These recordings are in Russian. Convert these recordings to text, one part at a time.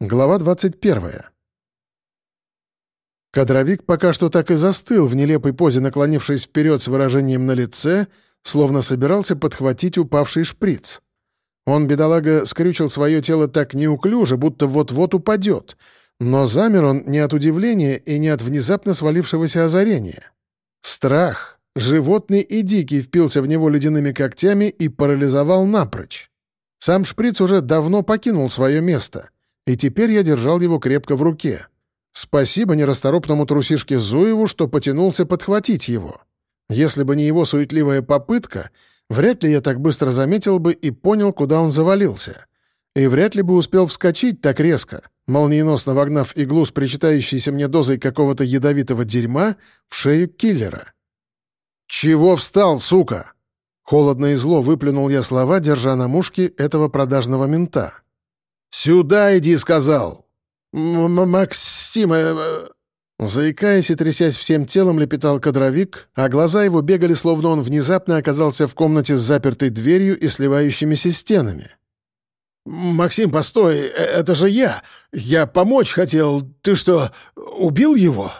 Глава 21. Кадровик пока что так и застыл в нелепой позе, наклонившись вперед с выражением на лице, словно собирался подхватить упавший шприц. Он, бедолага, скрючил свое тело так неуклюже, будто вот-вот упадет, но замер он не от удивления и не от внезапно свалившегося озарения. Страх, животный и дикий, впился в него ледяными когтями и парализовал напрочь. Сам шприц уже давно покинул свое место — и теперь я держал его крепко в руке. Спасибо нерасторопному трусишке Зуеву, что потянулся подхватить его. Если бы не его суетливая попытка, вряд ли я так быстро заметил бы и понял, куда он завалился. И вряд ли бы успел вскочить так резко, молниеносно вогнав иглу с причитающейся мне дозой какого-то ядовитого дерьма в шею киллера. «Чего встал, сука?» Холодно и зло выплюнул я слова, держа на мушке этого продажного мента. «Сюда иди!» — сказал. М «Максим...» э, Заикаясь и трясясь всем телом, лепетал кадровик, а глаза его бегали, словно он внезапно оказался в комнате с запертой дверью и сливающимися стенами. «Максим, постой, э, это же я! Я помочь хотел! Ты что, убил его?»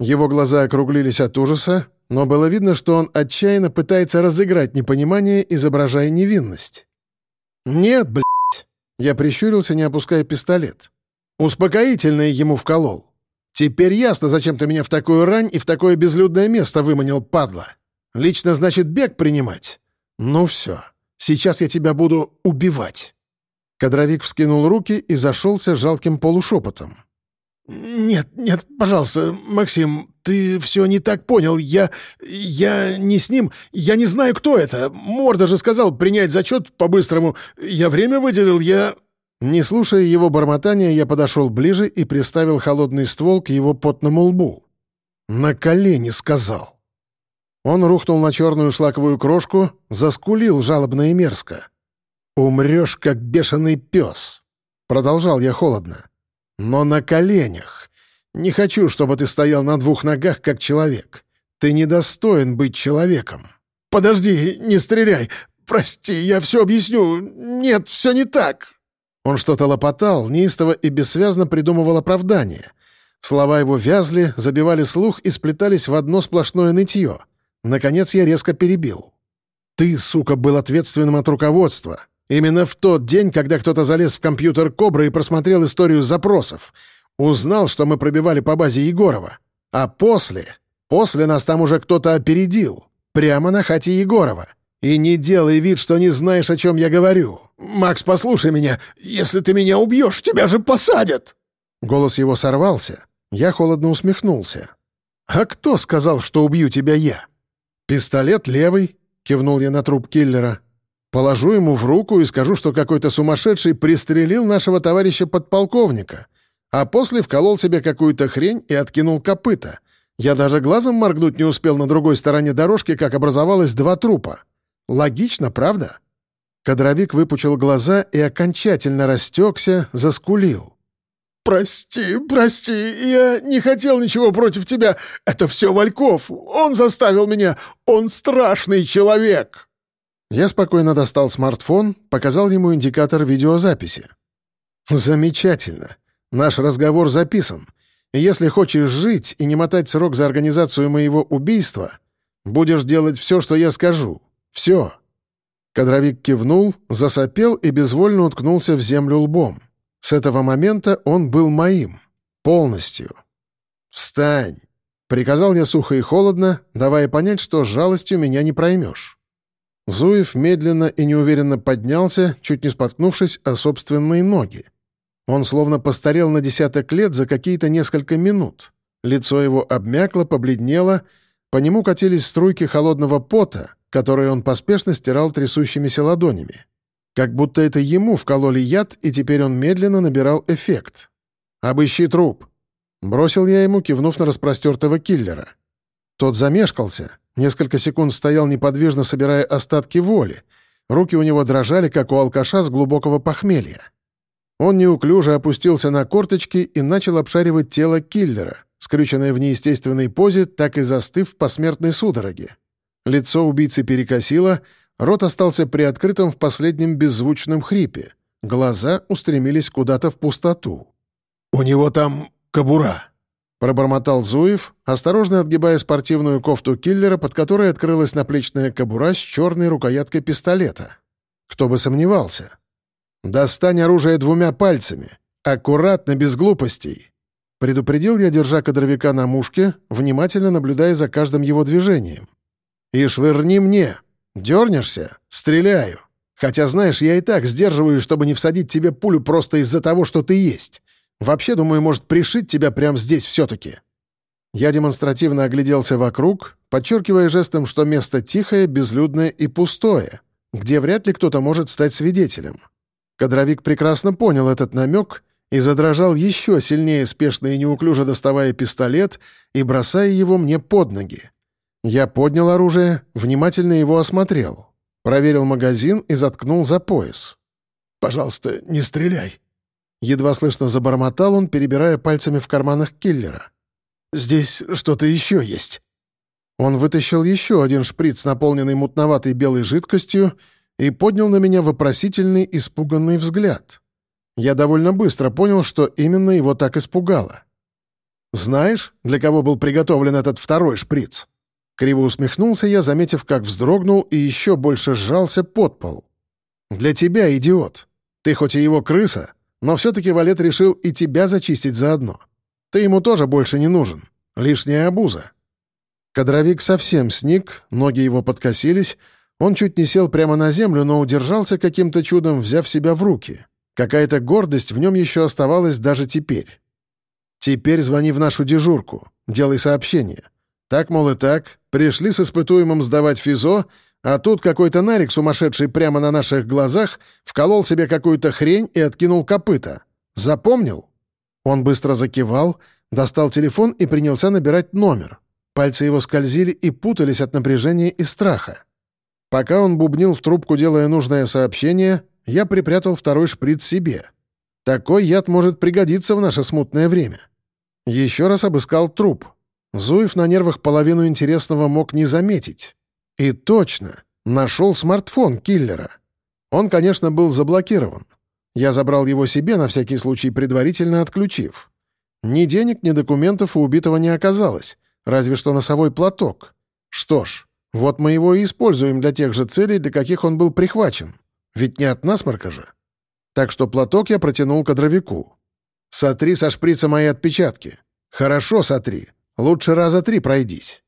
Его глаза округлились от ужаса, но было видно, что он отчаянно пытается разыграть непонимание, изображая невинность. «Нет, блядь!» Я прищурился, не опуская пистолет. Успокоительное ему вколол. Теперь ясно, зачем ты меня в такую рань и в такое безлюдное место выманил, падла. Лично, значит, бег принимать? Ну все, сейчас я тебя буду убивать. Кадровик вскинул руки и зашелся жалким полушепотом. «Нет, нет, пожалуйста, Максим, ты все не так понял. Я... я не с ним. Я не знаю, кто это. Морда же сказал принять зачет по-быстрому. Я время выделил, я...» Не слушая его бормотания, я подошел ближе и приставил холодный ствол к его потному лбу. «На колени сказал». Он рухнул на черную шлаковую крошку, заскулил жалобно и мерзко. «Умрешь, как бешеный пес», — продолжал я холодно. «Но на коленях. Не хочу, чтобы ты стоял на двух ногах, как человек. Ты недостоин быть человеком. Подожди, не стреляй. Прости, я все объясню. Нет, все не так. Он что-то лопотал, неистово и бессвязно придумывал оправдание. Слова его вязли, забивали слух и сплетались в одно сплошное нытье. Наконец я резко перебил. «Ты, сука, был ответственным от руководства. Именно в тот день, когда кто-то залез в компьютер Кобры и просмотрел историю запросов. Узнал, что мы пробивали по базе Егорова. А после... После нас там уже кто-то опередил. Прямо на хате Егорова. И не делай вид, что не знаешь, о чем я говорю. «Макс, послушай меня. Если ты меня убьешь, тебя же посадят!» Голос его сорвался. Я холодно усмехнулся. «А кто сказал, что убью тебя я?» «Пистолет левый», — кивнул я на труп киллера. «Положу ему в руку и скажу, что какой-то сумасшедший пристрелил нашего товарища подполковника а после вколол себе какую-то хрень и откинул копыта. Я даже глазом моргнуть не успел на другой стороне дорожки, как образовалось два трупа. Логично, правда? Кадровик выпучил глаза и окончательно растекся, заскулил. «Прости, прости, я не хотел ничего против тебя. Это все Вальков. Он заставил меня. Он страшный человек!» Я спокойно достал смартфон, показал ему индикатор видеозаписи. «Замечательно. Наш разговор записан. Если хочешь жить и не мотать срок за организацию моего убийства, будешь делать все, что я скажу. Все». Кадровик кивнул, засопел и безвольно уткнулся в землю лбом. С этого момента он был моим. Полностью. «Встань!» — приказал я сухо и холодно, давая понять, что жалостью меня не проймешь. Зуев медленно и неуверенно поднялся, чуть не споткнувшись о собственные ноги. Он словно постарел на десяток лет за какие-то несколько минут. Лицо его обмякло, побледнело, по нему катились струйки холодного пота, которые он поспешно стирал трясущимися ладонями. Как будто это ему вкололи яд, и теперь он медленно набирал эффект. «Обыщи труп!» Бросил я ему, кивнув на распростертого киллера. Тот замешкался, несколько секунд стоял неподвижно, собирая остатки воли. Руки у него дрожали, как у алкаша с глубокого похмелья. Он неуклюже опустился на корточки и начал обшаривать тело киллера, скрюченное в неестественной позе, так и застыв в посмертной судороге. Лицо убийцы перекосило, рот остался приоткрытым в последнем беззвучном хрипе. глаза устремились куда-то в пустоту. «У него там кобура», — пробормотал Зуев, осторожно отгибая спортивную кофту киллера, под которой открылась наплечная кобура с черной рукояткой пистолета. Кто бы сомневался. «Достань оружие двумя пальцами. Аккуратно, без глупостей». Предупредил я, держа кадровика на мушке, внимательно наблюдая за каждым его движением. «И швырни мне. Дернешься? Стреляю. Хотя, знаешь, я и так сдерживаю, чтобы не всадить тебе пулю просто из-за того, что ты есть. Вообще, думаю, может пришить тебя прямо здесь все-таки». Я демонстративно огляделся вокруг, подчеркивая жестом, что место тихое, безлюдное и пустое, где вряд ли кто-то может стать свидетелем. Кадровик прекрасно понял этот намек и задрожал еще сильнее, спешно и неуклюже доставая пистолет и бросая его мне под ноги. Я поднял оружие, внимательно его осмотрел, проверил магазин и заткнул за пояс. «Пожалуйста, не стреляй», Едва слышно забормотал он, перебирая пальцами в карманах киллера. «Здесь что-то еще есть». Он вытащил еще один шприц, наполненный мутноватой белой жидкостью, и поднял на меня вопросительный, испуганный взгляд. Я довольно быстро понял, что именно его так испугало. «Знаешь, для кого был приготовлен этот второй шприц?» Криво усмехнулся я, заметив, как вздрогнул и еще больше сжался под пол. «Для тебя, идиот. Ты хоть и его крыса, но все-таки Валет решил и тебя зачистить заодно. Ты ему тоже больше не нужен. Лишняя обуза». Кадровик совсем сник, ноги его подкосились, он чуть не сел прямо на землю, но удержался каким-то чудом, взяв себя в руки. Какая-то гордость в нем еще оставалась даже теперь. «Теперь звони в нашу дежурку, делай сообщение. Так, мол, и так, пришли с испытуемым сдавать физо, а тут какой-то нарик сумасшедший прямо на наших глазах вколол себе какую-то хрень и откинул копыта. Запомнил? Он быстро закивал, достал телефон и принялся набирать номер. Пальцы его скользили и путались от напряжения и страха. Пока он бубнил в трубку, делая нужное сообщение, я припрятал второй шприц себе. Такой яд может пригодиться в наше смутное время. Еще раз обыскал труп. Зуев на нервах половину интересного мог не заметить. И точно, нашел смартфон киллера. Он, конечно, был заблокирован. Я забрал его себе, на всякий случай предварительно отключив. Ни денег, ни документов у убитого не оказалось, разве что носовой платок. Что ж, вот мы его и используем для тех же целей, для каких он был прихвачен. Ведь не от насморка же. Так что платок я протянул кадровику. «Сотри со шприца мои отпечатки. Хорошо сотри. Лучше раза три пройдись».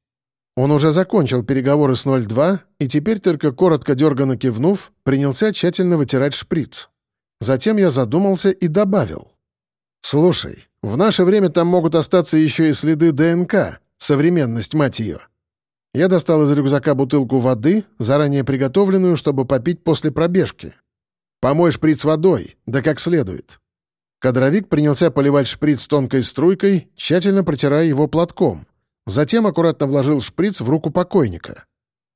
Он уже закончил переговоры с 02 и теперь, только коротко дерганно кивнув, принялся тщательно вытирать шприц. Затем я задумался и добавил. «Слушай, в наше время там могут остаться еще и следы ДНК, современность, мать ее». Я достал из рюкзака бутылку воды, заранее приготовленную, чтобы попить после пробежки. «Помой шприц водой, да как следует». Кадровик принялся поливать шприц тонкой струйкой, тщательно протирая его платком — Затем аккуратно вложил шприц в руку покойника.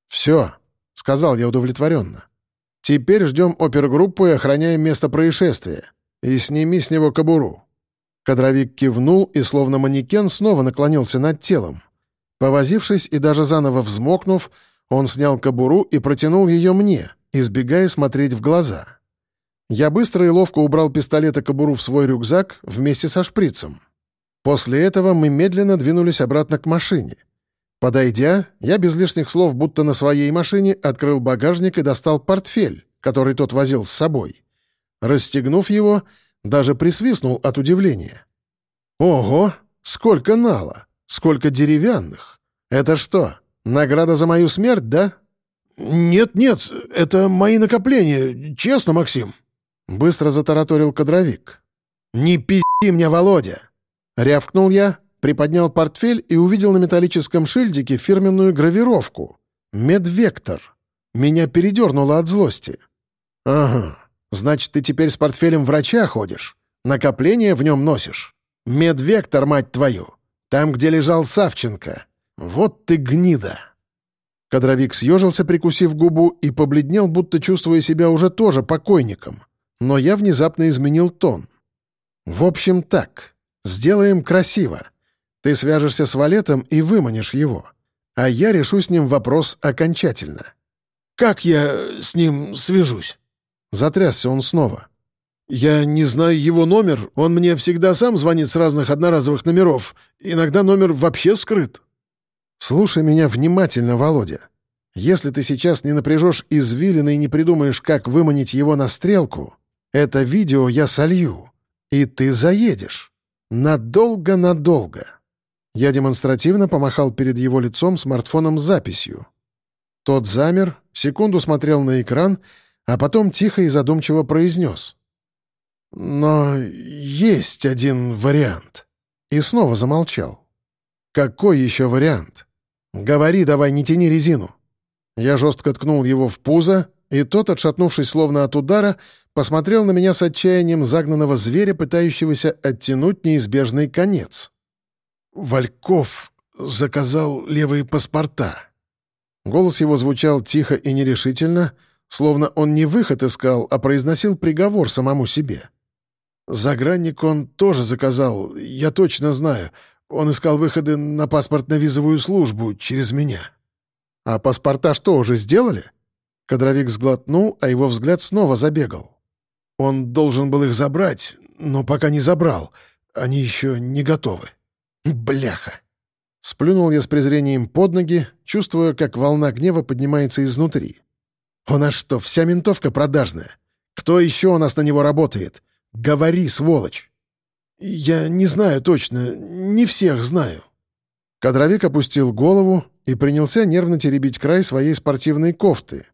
«Все», — сказал я удовлетворенно. «Теперь ждем опергруппу и охраняем место происшествия. И сними с него кобуру». Кадровик кивнул и, словно манекен, снова наклонился над телом. Повозившись и даже заново взмокнув, он снял кобуру и протянул ее мне, избегая смотреть в глаза. Я быстро и ловко убрал пистолет и кобуру в свой рюкзак вместе со шприцем. После этого мы медленно двинулись обратно к машине. Подойдя, я без лишних слов, будто на своей машине, открыл багажник и достал портфель, который тот возил с собой. Расстегнув его, даже присвистнул от удивления. «Ого! Сколько нала! Сколько деревянных! Это что, награда за мою смерть, да?» «Нет-нет, это мои накопления, честно, Максим», — быстро затараторил кадровик. «Не пизди мне, Володя! Рявкнул я, приподнял портфель и увидел на металлическом шильдике фирменную гравировку. «Медвектор». Меня передернуло от злости. «Ага, значит, ты теперь с портфелем врача ходишь? Накопление в нем носишь? Медвектор, мать твою! Там, где лежал Савченко. Вот ты гнида!» Кадровик съежился, прикусив губу, и побледнел, будто чувствуя себя уже тоже покойником. Но я внезапно изменил тон. «В общем, так. Сделаем красиво. Ты свяжешься с Валетом и выманишь его. А я решу с ним вопрос окончательно». «Как я с ним свяжусь?» Затрясся он снова. Я не знаю его номер. Он мне всегда сам звонит с разных одноразовых номеров. Иногда номер вообще скрыт». «Слушай меня внимательно, Володя. Если ты сейчас не напряжешь извилины и не придумаешь, как выманить его на стрелку, это видео я солью, и ты заедешь. Надолго-надолго». Я демонстративно помахал перед его лицом смартфоном с записью. Тот замер, секунду смотрел на экран, а потом тихо и задумчиво произнес. «Но есть один вариант». И снова замолчал. «Какой еще вариант? Говори давай, не тяни резину». Я жестко ткнул его в пузо, и тот, отшатнувшись словно от удара, посмотрел на меня с отчаянием загнанного зверя, пытающегося оттянуть неизбежный конец. «Вальков заказал левые паспорта». Голос его звучал тихо и нерешительно, словно он не выход искал, а произносил приговор самому себе. «Загранник он тоже заказал, я точно знаю. Он искал выходы на паспортно-визовую службу через меня». «А паспорта что, уже сделали?» Кадровик сглотнул, а его взгляд снова забегал. «Он должен был их забрать, но пока не забрал. Они еще не готовы». «Бляха!» Сплюнул я с презрением под ноги, чувствуя, как волна гнева поднимается изнутри. «У нас что, вся ментовка продажная? Кто еще у нас на него работает? Говори, сволочь!» «Я не знаю точно, не всех знаю». Кадровик опустил голову и принялся нервно теребить край своей спортивной кофты.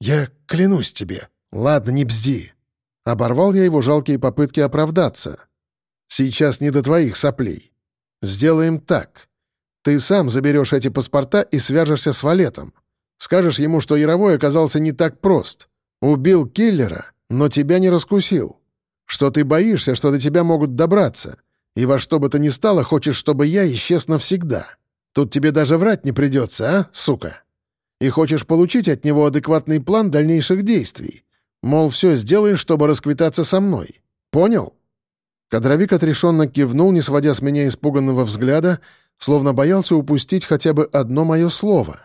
«Я клянусь тебе. Ладно, не бзди». Оборвал я его жалкие попытки оправдаться. «Сейчас не до твоих соплей. Сделаем так. Ты сам заберешь эти паспорта и свяжешься с Валетом. Скажешь ему, что Яровой оказался не так прост. Убил киллера, но тебя не раскусил. Что ты боишься, что до тебя могут добраться. И во что бы то ни стало, хочешь, чтобы я исчез навсегда. Тут тебе даже врать не придется, а, сука? И хочешь получить от него адекватный план дальнейших действий. Мол, все сделаешь, чтобы расквитаться со мной. Понял?» Кадровик отрешенно кивнул, не сводя с меня испуганного взгляда, словно боялся упустить хотя бы одно мое слово.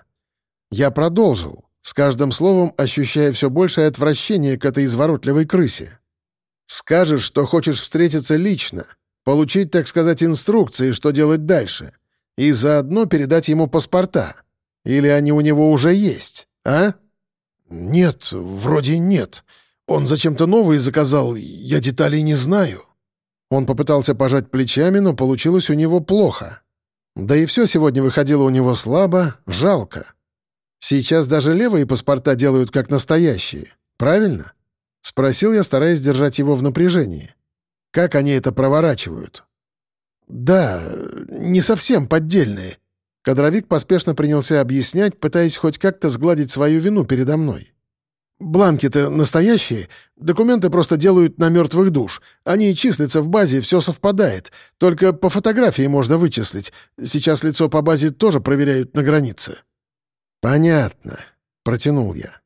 Я продолжил, с каждым словом ощущая все большее отвращение к этой изворотливой крысе. «Скажешь, что хочешь встретиться лично, получить, так сказать, инструкции, что делать дальше, и заодно передать ему паспорта. Или они у него уже есть, а?» «Нет, вроде нет. Он зачем-то новые заказал, я деталей не знаю». Он попытался пожать плечами, но получилось у него плохо. Да и все сегодня выходило у него слабо, жалко. Сейчас даже левые паспорта делают как настоящие, правильно? Спросил я, стараясь держать его в напряжении. Как они это проворачивают? Да, не совсем поддельные. Кадровик поспешно принялся объяснять, пытаясь хоть как-то сгладить свою вину передо мной. Бланки-то настоящие. Документы просто делают на мертвых душ. Они числятся в базе, все совпадает. Только по фотографии можно вычислить. Сейчас лицо по базе тоже проверяют на границе». «Понятно», — протянул я.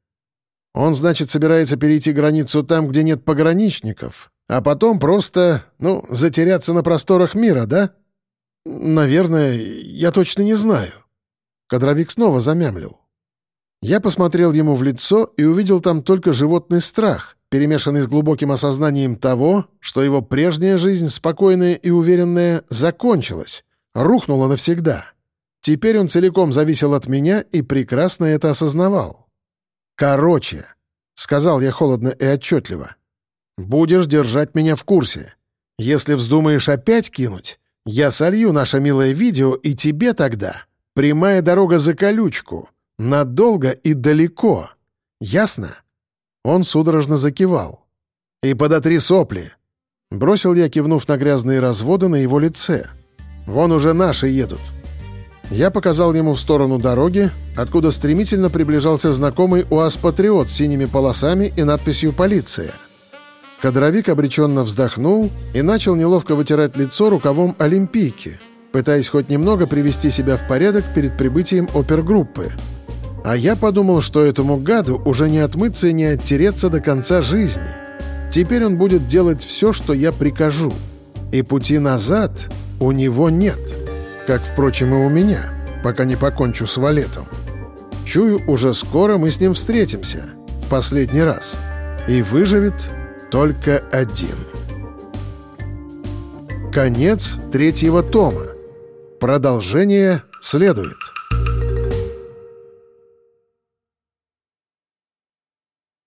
«Он, значит, собирается перейти границу там, где нет пограничников, а потом просто, ну, затеряться на просторах мира, да?» «Наверное, я точно не знаю». Кадровик снова замямлил. Я посмотрел ему в лицо и увидел там только животный страх, перемешанный с глубоким осознанием того, что его прежняя жизнь, спокойная и уверенная, закончилась, рухнула навсегда. Теперь он целиком зависел от меня и прекрасно это осознавал. «Короче», — сказал я холодно и отчетливо, — «будешь держать меня в курсе. Если вздумаешь опять кинуть, я солью наше милое видео, и тебе тогда прямая дорога за колючку». Надолго и далеко. Ясно?» Он судорожно закивал. «И подотри сопли!» Бросил я, кивнув на грязные разводы на его лице. «Вон уже наши едут». Я показал ему в сторону дороги, откуда стремительно приближался знакомый УАЗ-патриот с синими полосами и надписью «Полиция». Кадровик обреченно вздохнул и начал неловко вытирать лицо рукавом олимпийки, пытаясь хоть немного привести себя в порядок перед прибытием опергруппы. А я подумал, что этому гаду уже не отмыться и не оттереться до конца жизни. Теперь он будет делать все, что я прикажу. И пути назад у него нет. Как, впрочем, и у меня, пока не покончу с валетом. Чую, уже скоро мы с ним встретимся. В последний раз. И выживет, только один. Конец третьего тома. Продолжение следует.